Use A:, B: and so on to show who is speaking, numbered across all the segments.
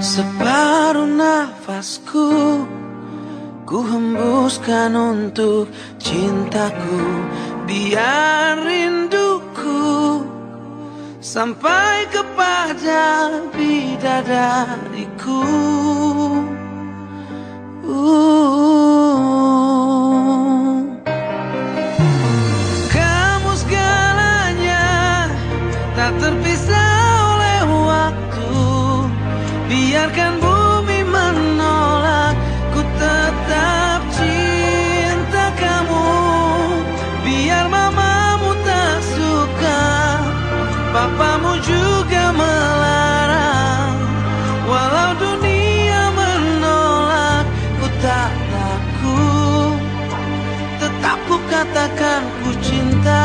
A: Separuh nafasku Ku hembuskan untuk cintaku. Biar rinduku Sampai kepada bidadariku. Uh. Kamu segalanya Tak terpisah oleh waktu Biarkan bumi menolak Ku tetap cinta kamu. Biar mamamu tak suka Papamu juga melarang. Walau dunia menolak Ku tak takut. Tetap ku katakan ku cinta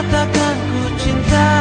A: katakan ku cinta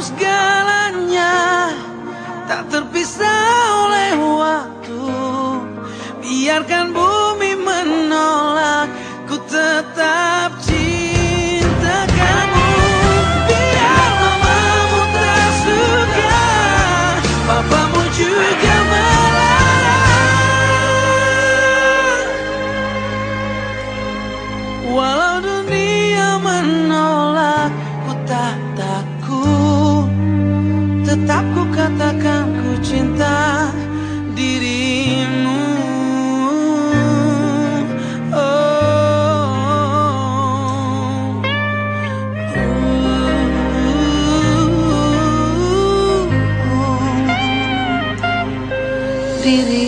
A: segalanya Tak terpisah oleh waktu. Biarkan bumi menolak Ku tetap Tetap ku katakan ku cinta dirimu Oh. Dirimu